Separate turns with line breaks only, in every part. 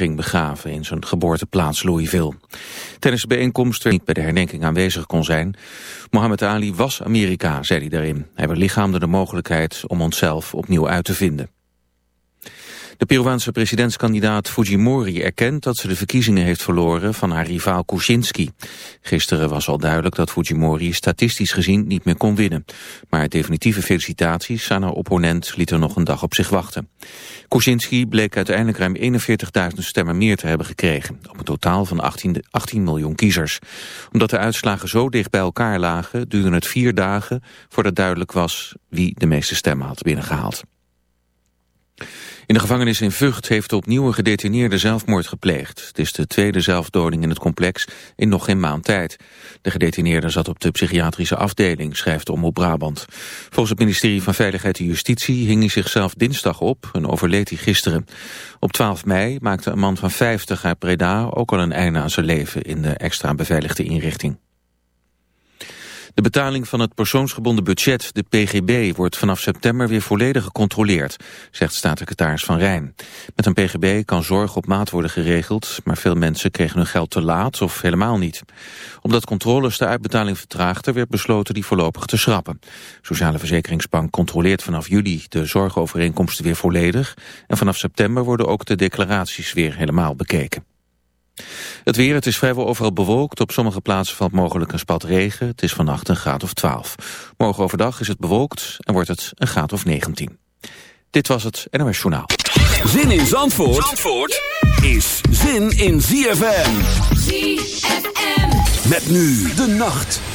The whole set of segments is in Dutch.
familiekring begraven in zijn geboorteplaats Louisville. Tijdens de bijeenkomst werd niet bij de herdenking aanwezig kon zijn. Mohammed Ali was Amerika, zei hij daarin. Hij belichaamde de mogelijkheid om onszelf opnieuw uit te vinden. De Peruaanse presidentskandidaat Fujimori erkent dat ze de verkiezingen heeft verloren van haar rivaal Kuczynski. Gisteren was al duidelijk dat Fujimori statistisch gezien niet meer kon winnen. Maar definitieve felicitaties aan haar opponent lieten nog een dag op zich wachten. Kuczynski bleek uiteindelijk ruim 41.000 stemmen meer te hebben gekregen, op een totaal van 18, 18 miljoen kiezers. Omdat de uitslagen zo dicht bij elkaar lagen, duurde het vier dagen voordat duidelijk was wie de meeste stemmen had binnengehaald. In de gevangenis in Vught heeft opnieuw een gedetineerde zelfmoord gepleegd. Het is de tweede zelfdoding in het complex in nog geen maand tijd. De gedetineerde zat op de psychiatrische afdeling, schrijft Omroep Brabant. Volgens het ministerie van Veiligheid en Justitie hing hij zichzelf dinsdag op en overleed hij gisteren. Op 12 mei maakte een man van 50 uit Breda ook al een einde aan zijn leven in de extra beveiligde inrichting. De betaling van het persoonsgebonden budget, de PGB, wordt vanaf september weer volledig gecontroleerd, zegt staatssecretaris Van Rijn. Met een PGB kan zorg op maat worden geregeld, maar veel mensen kregen hun geld te laat of helemaal niet. Omdat controles de uitbetaling vertraagden, werd besloten die voorlopig te schrappen. Sociale Verzekeringsbank controleert vanaf juli de zorgovereenkomsten weer volledig en vanaf september worden ook de declaraties weer helemaal bekeken. Het weer, het is vrijwel overal bewolkt. Op sommige plaatsen valt mogelijk een spat regen. Het is vannacht een graad of 12. Morgen overdag is het bewolkt en wordt het een graad of 19. Dit was het NOS Journaal.
Zin in Zandvoort, Zandvoort is zin in ZFM. ZFM. Met nu de nacht.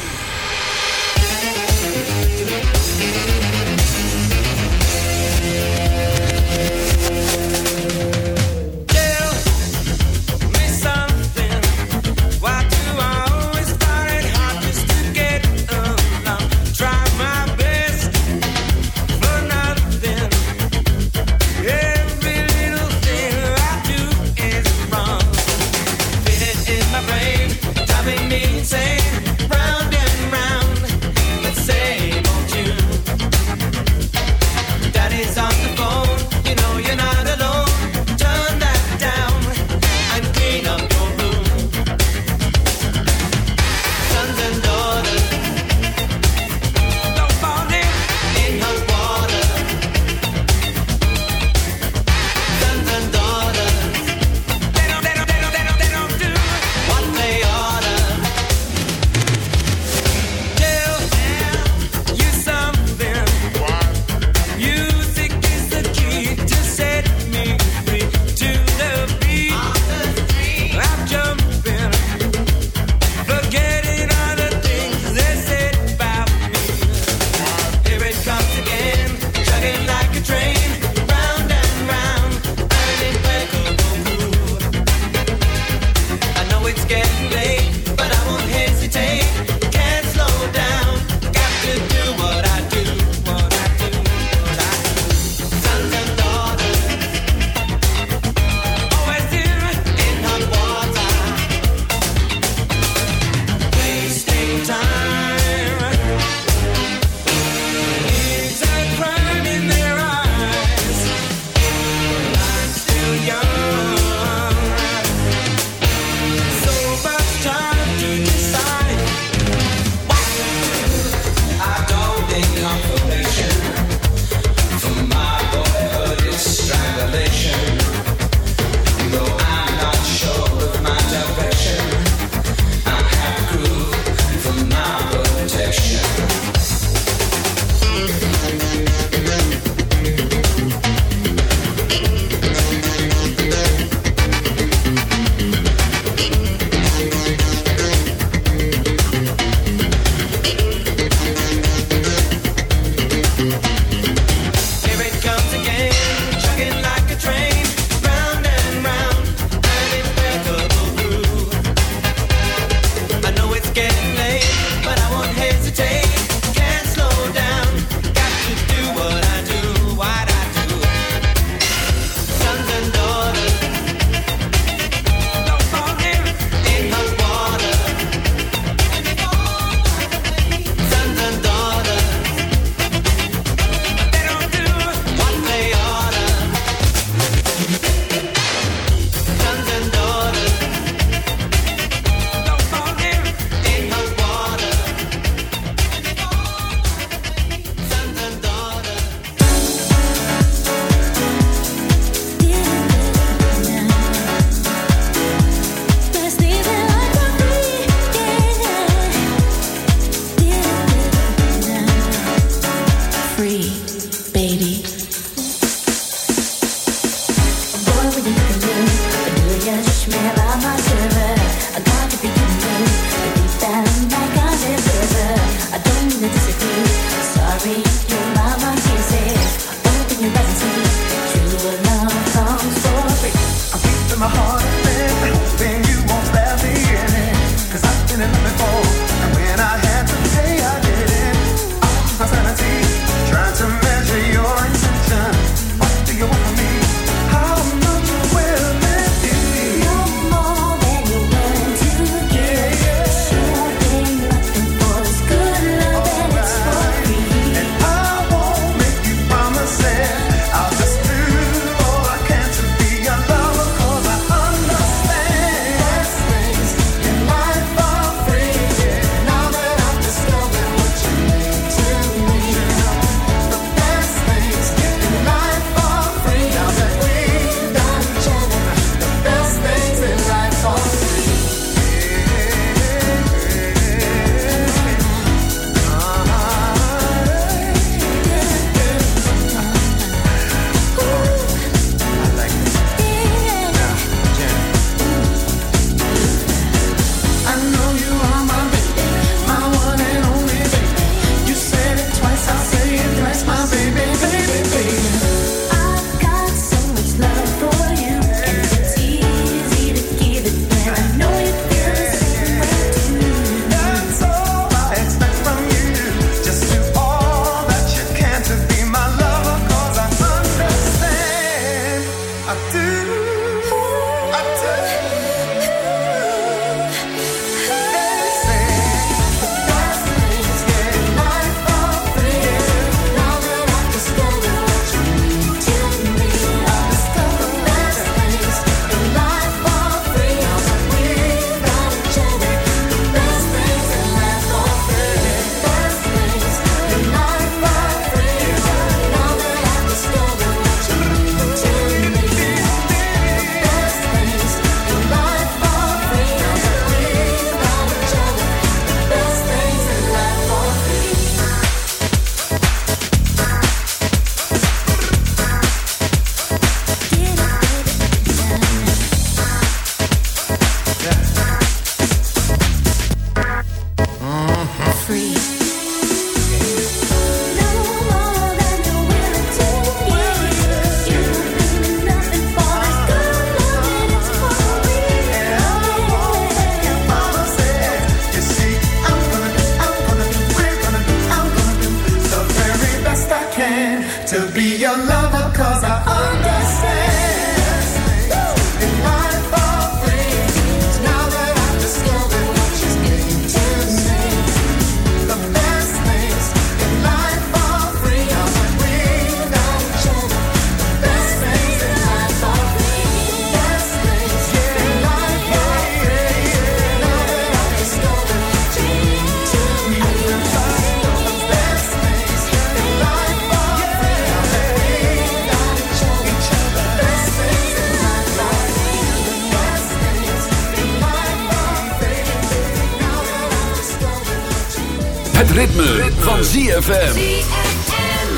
ZFM.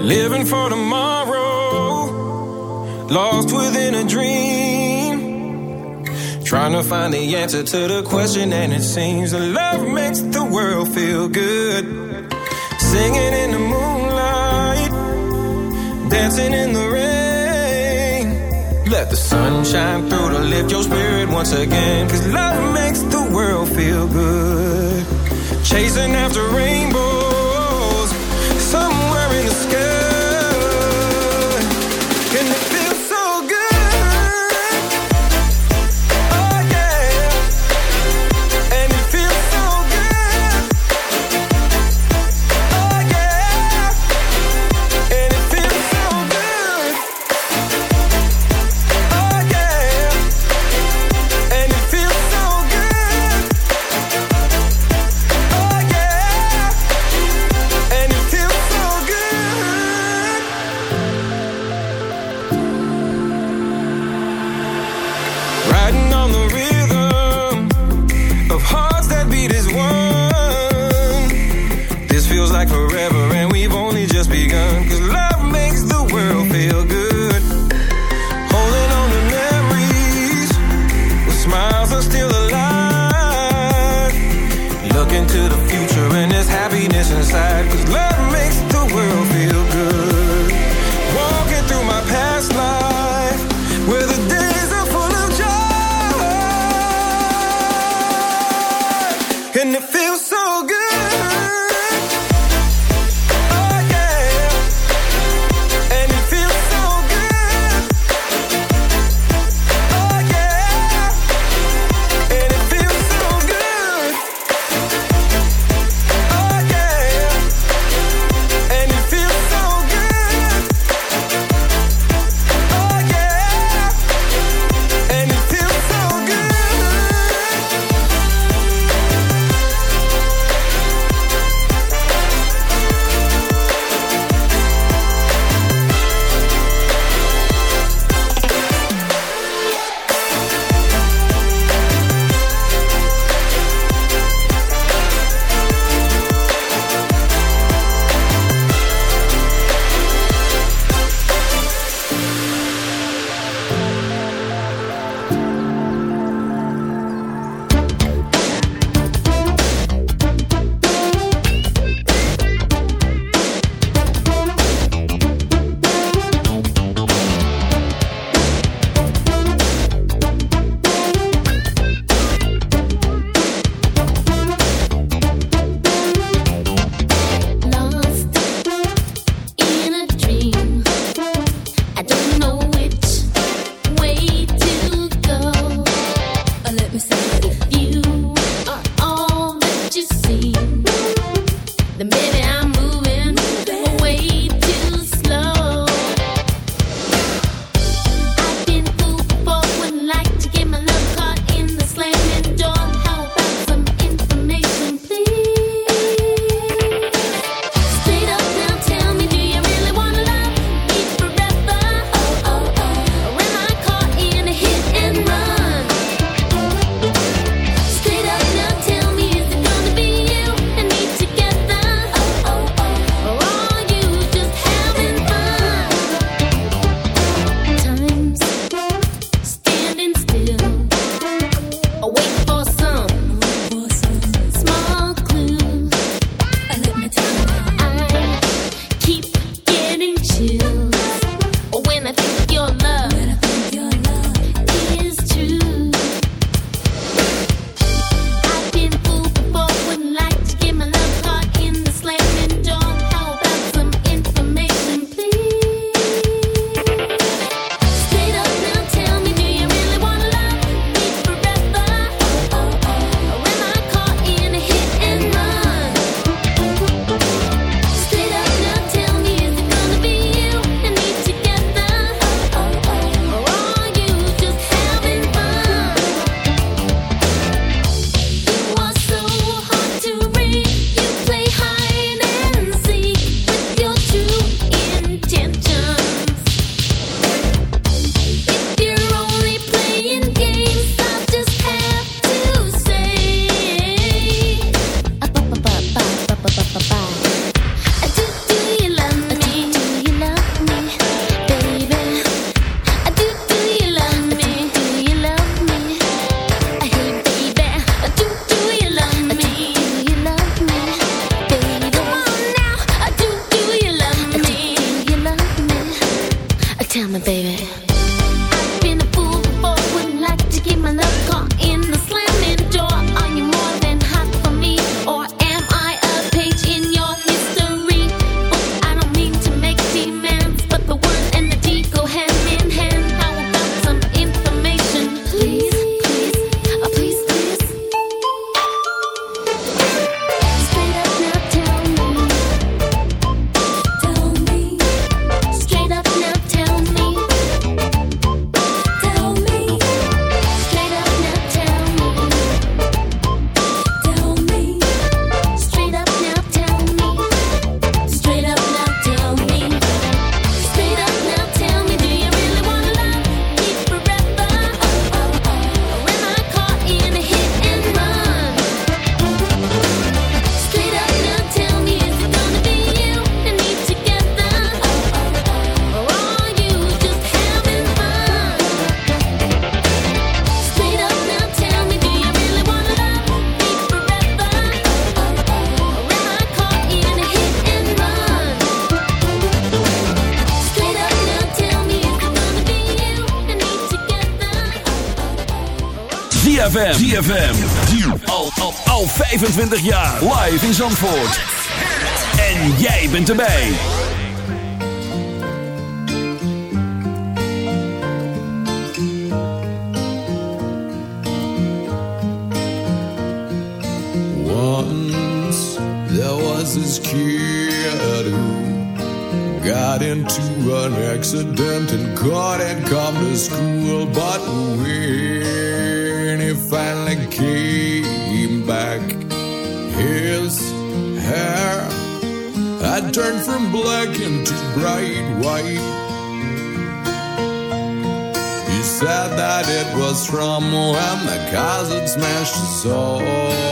Living for tomorrow, lost within a dream. Trying to find the answer to the question, and it seems that love makes the world feel good. Singing in the dancing in the rain. Let the sun shine through to lift your spirit once again. Cause love makes the world feel good. Chasing after rainbows, 25 jaar. Live in Zandvoort. En jij bent erbij.
Once there was this kid who got into an accident and couldn't black into bright white. He said that it was from when the had smashed his soul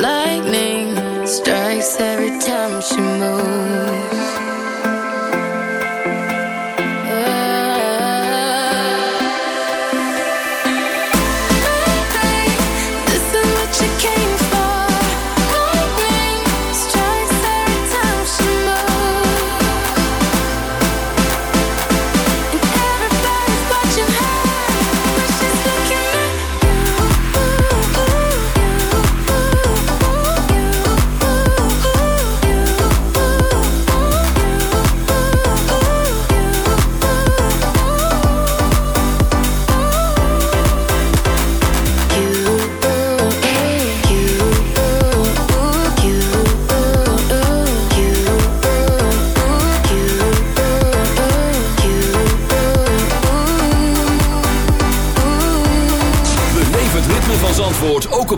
lightning strikes every time she moves.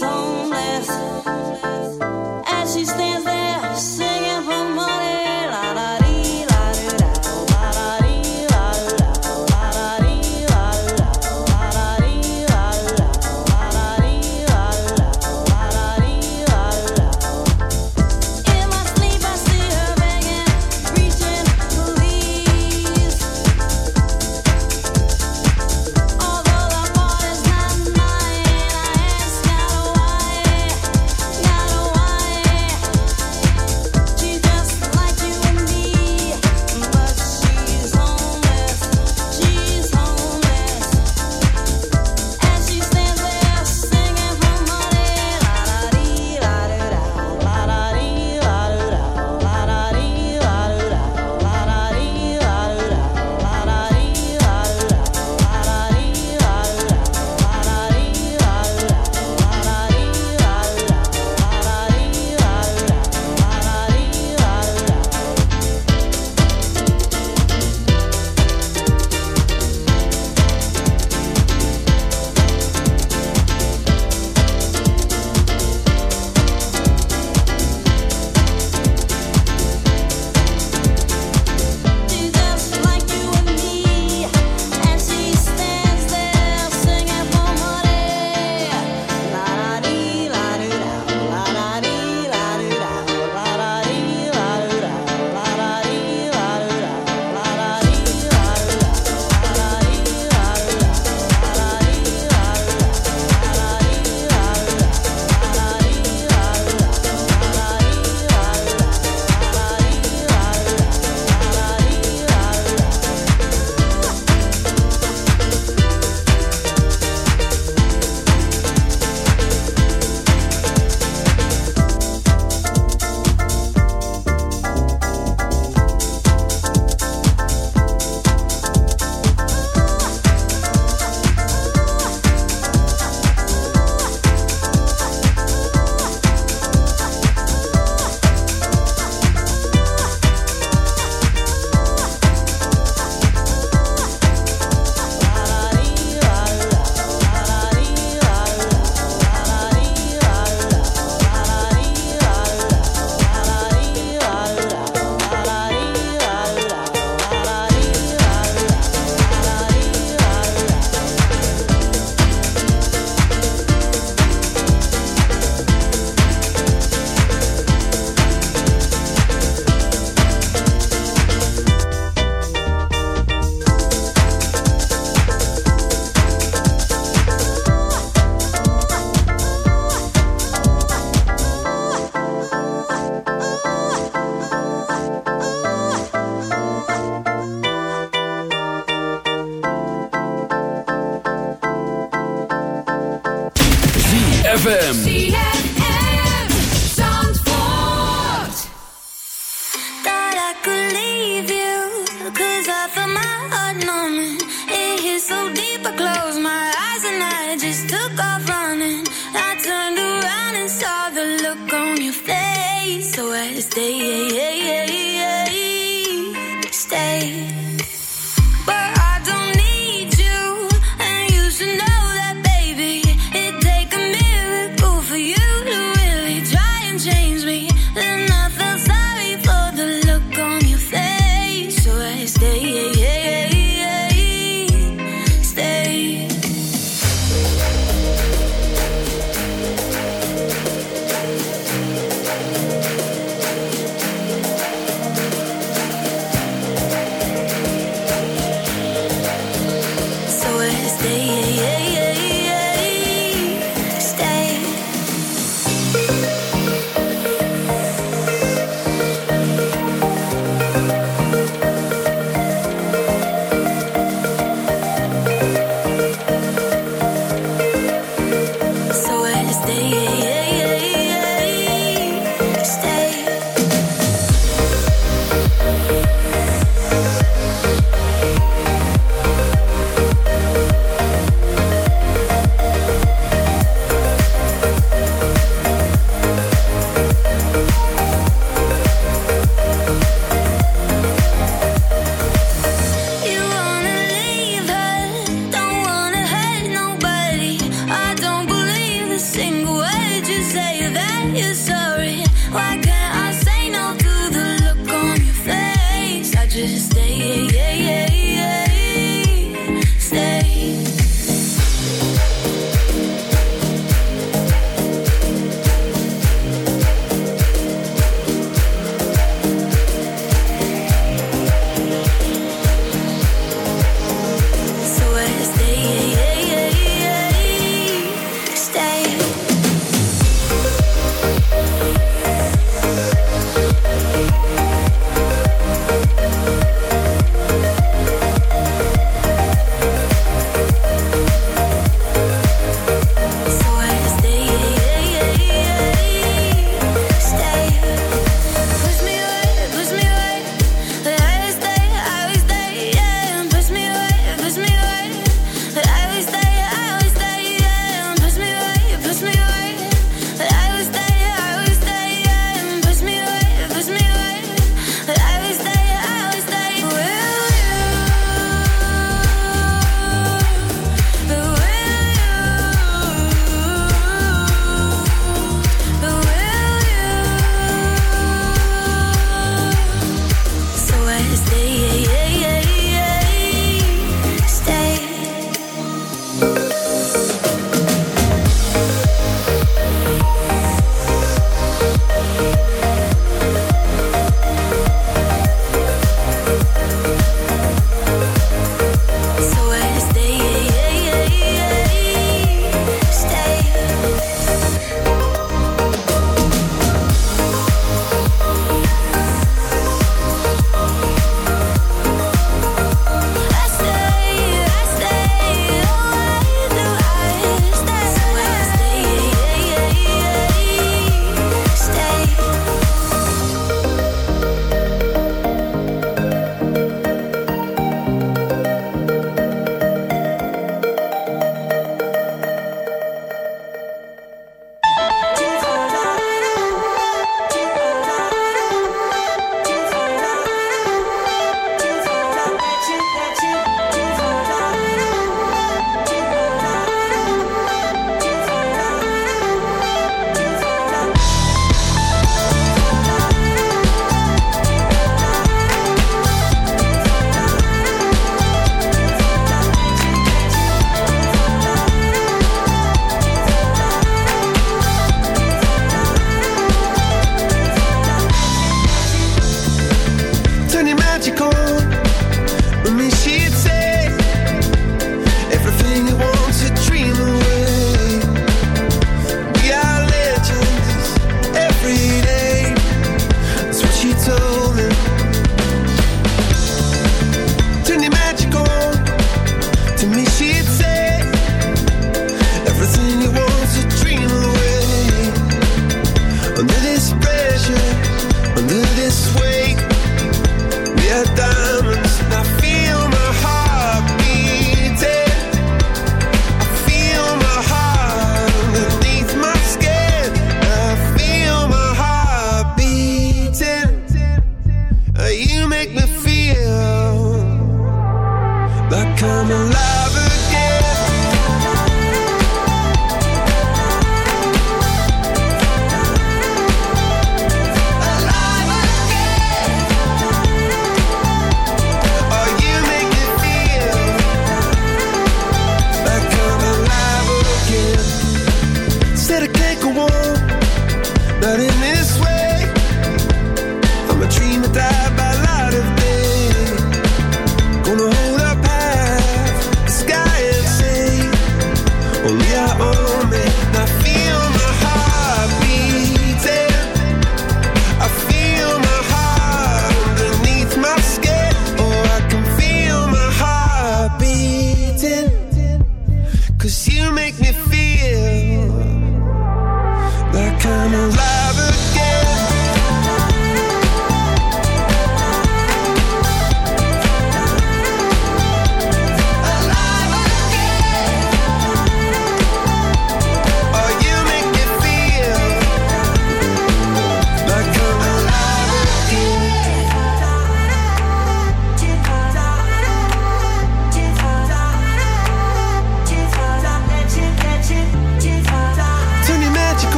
homeless.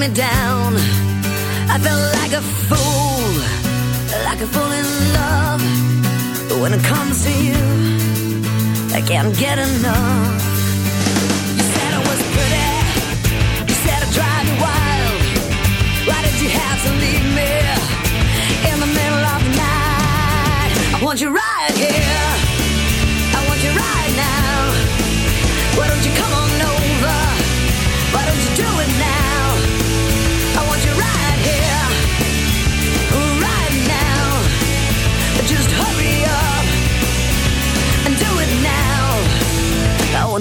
Me
down. I felt like a fool, like a fool in love. But when it comes to you, I can't get enough.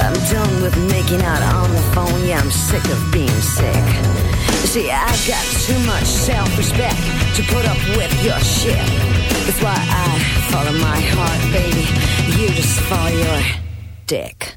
I'm done with making out on the phone. Yeah, I'm sick of being sick. See, I've got too much self-respect to put up with your shit. That's why I follow my heart, baby. You just follow your dick.